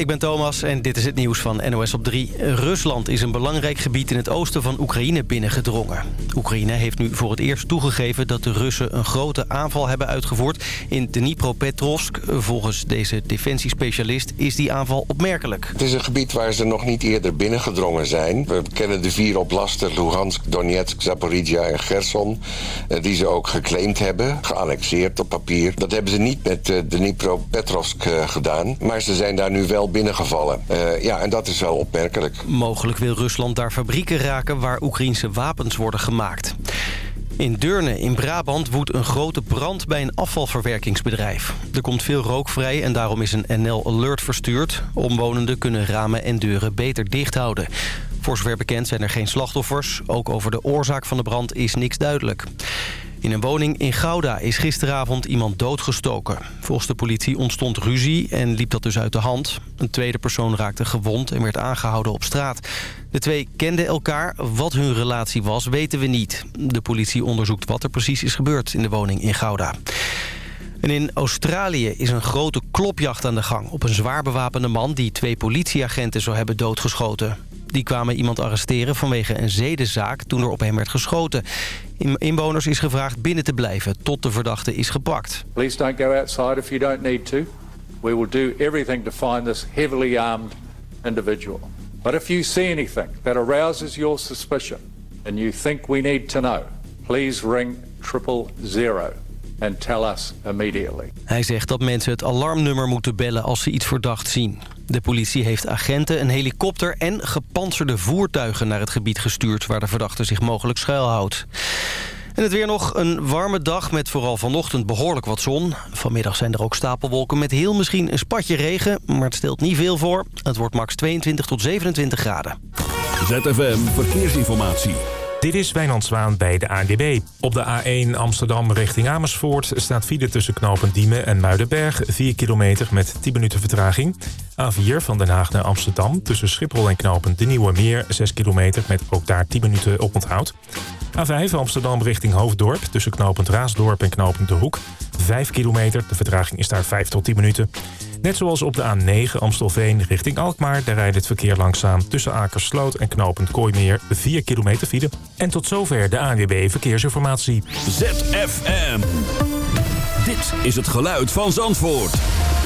Ik ben Thomas en dit is het nieuws van NOS op 3. Rusland is een belangrijk gebied in het oosten van Oekraïne binnengedrongen. Oekraïne heeft nu voor het eerst toegegeven dat de Russen een grote aanval hebben uitgevoerd in Dnipropetrovsk. Volgens deze defensiespecialist is die aanval opmerkelijk. Het is een gebied waar ze nog niet eerder binnengedrongen zijn. We kennen de vier oblasten, Luhansk, Donetsk, Zaporizhia en Gerson... Eh, die ze ook geclaimd hebben, geannexeerd op papier. Dat hebben ze niet met eh, Dnipropetrovsk eh, gedaan, maar ze zijn daar nu wel binnengevallen. Uh, ja, en dat is wel opmerkelijk. Mogelijk wil Rusland daar fabrieken raken waar Oekraïnse wapens worden gemaakt. In Deurne in Brabant woedt een grote brand bij een afvalverwerkingsbedrijf. Er komt veel rook vrij en daarom is een NL Alert verstuurd. Omwonenden kunnen ramen en deuren beter dicht houden. Voor zover bekend zijn er geen slachtoffers. Ook over de oorzaak van de brand is niks duidelijk. In een woning in Gouda is gisteravond iemand doodgestoken. Volgens de politie ontstond ruzie en liep dat dus uit de hand. Een tweede persoon raakte gewond en werd aangehouden op straat. De twee kenden elkaar. Wat hun relatie was, weten we niet. De politie onderzoekt wat er precies is gebeurd in de woning in Gouda. En in Australië is een grote klopjacht aan de gang... op een zwaar bewapende man die twee politieagenten zou hebben doodgeschoten. Die kwamen iemand arresteren vanwege een zedenzaak toen er op hem werd geschoten. Inwoners is gevraagd binnen te blijven tot de verdachte is gepakt. Please don't go outside if you don't need to. We will do everything to find this heavily armed individual. But if you see anything that arouses your suspicion and you think we need to know, please ring triple zero and tell us immediately. Hij zegt dat mensen het alarmnummer moeten bellen als ze iets verdacht zien. De politie heeft agenten, een helikopter en gepantserde voertuigen naar het gebied gestuurd... waar de verdachte zich mogelijk schuilhoudt. En het weer nog een warme dag met vooral vanochtend behoorlijk wat zon. Vanmiddag zijn er ook stapelwolken met heel misschien een spatje regen. Maar het stelt niet veel voor. Het wordt max 22 tot 27 graden. ZFM Verkeersinformatie. Dit is Wijnand Zwaan bij de ANWB. Op de A1 Amsterdam richting Amersfoort staat file tussen knopen Diemen en Muidenberg. 4 kilometer met 10 minuten vertraging. A4 van Den Haag naar Amsterdam tussen Schiphol en knopen De Nieuwe Meer. 6 kilometer met ook daar 10 minuten op onthoud. A5 Amsterdam richting Hoofddorp tussen knopend Raasdorp en knopend De Hoek. 5 kilometer, de vertraging is daar 5 tot 10 minuten. Net zoals op de A9 Amstelveen richting Alkmaar... daar rijdt het verkeer langzaam tussen Akersloot en knopend Kooimeer 4 kilometer file. En tot zover de ANWB Verkeersinformatie. ZFM. Dit is het geluid van Zandvoort.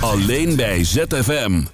Alleen bij ZFM.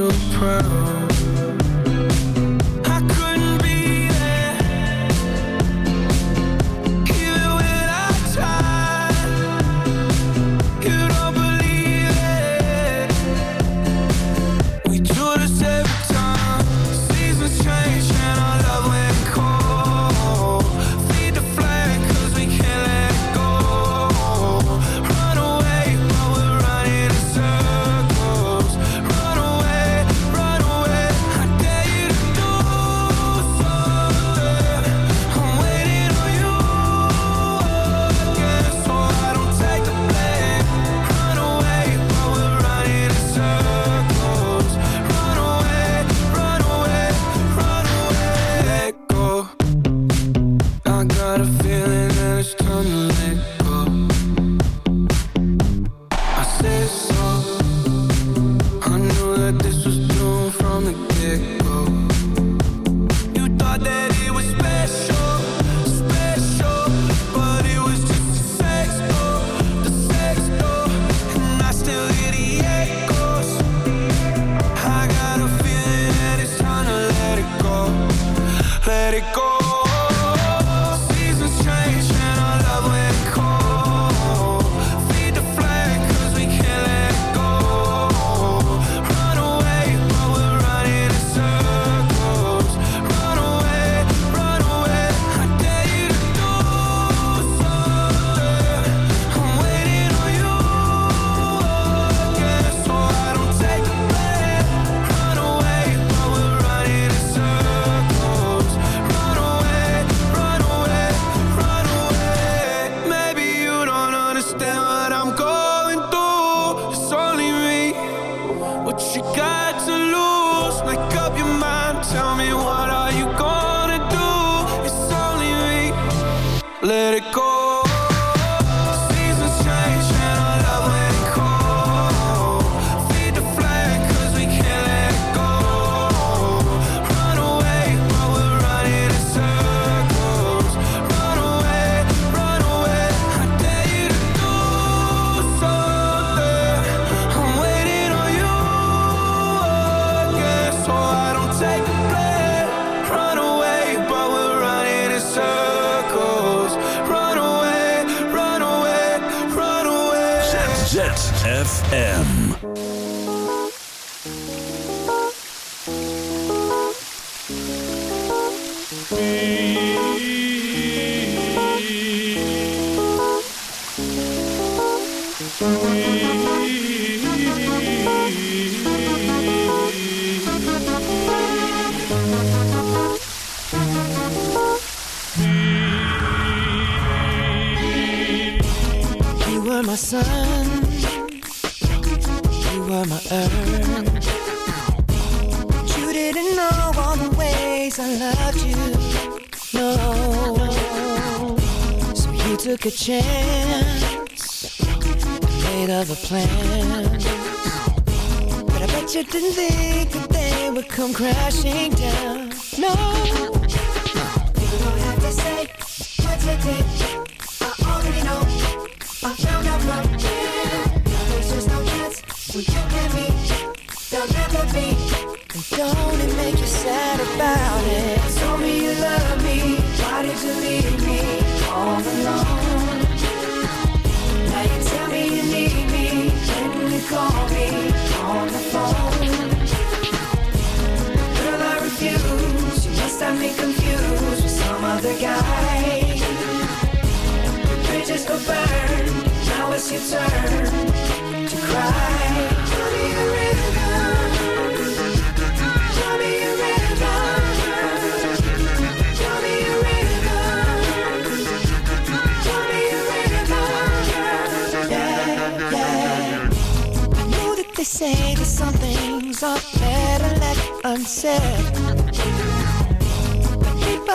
so proud chance, made other plans. But I bet you didn't think that they would come crashing down. No, you don't have to say what you did. I already know. I found out him There's just no chance when you and me There'll never be And don't bridges burn. Now it's your turn to cry. Me a me a me a me a. Yeah, yeah. I know that they say that some things are better left unsaid.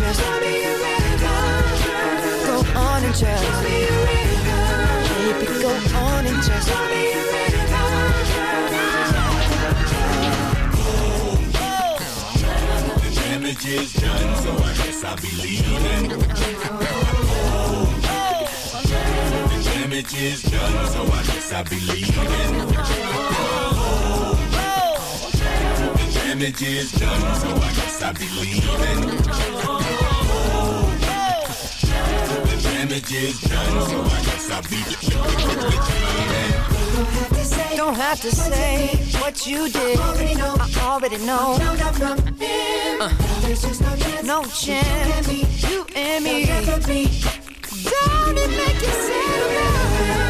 Just. Go on and just. Baby, go on and just is done, so I guess I'll be leaving. The damage is done, so I guess I'll be leaving. Damage is done, so I guess I'll be leaving. Don't have to say what you did. I already know. Uh, no chance. You and me. Don't it make you sad?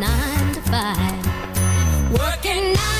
nine to five. Working nine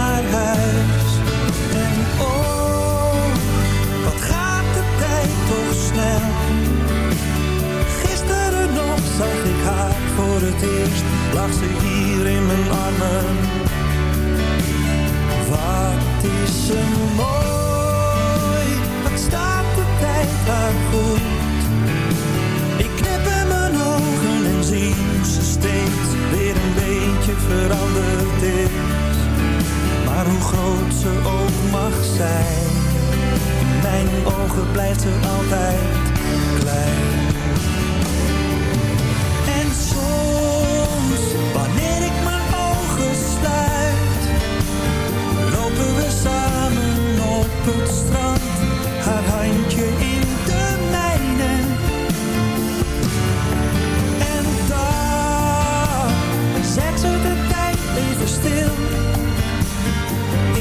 Naar huis. En oh, wat gaat de tijd toch snel. Gisteren nog zag ik haar voor het eerst, lag ze hier in mijn armen. Wat is ze mooi, wat staat de tijd haar goed. Ik knip in mijn ogen en zie ze steeds weer een beetje veranderd is. Maar hoe groot ze ook mag zijn, in mijn ogen blijft ze altijd klein. En soms, wanneer ik mijn ogen sluit, lopen we samen op het strand, haar handje in de mijne. En daar zet ze de tijd even stil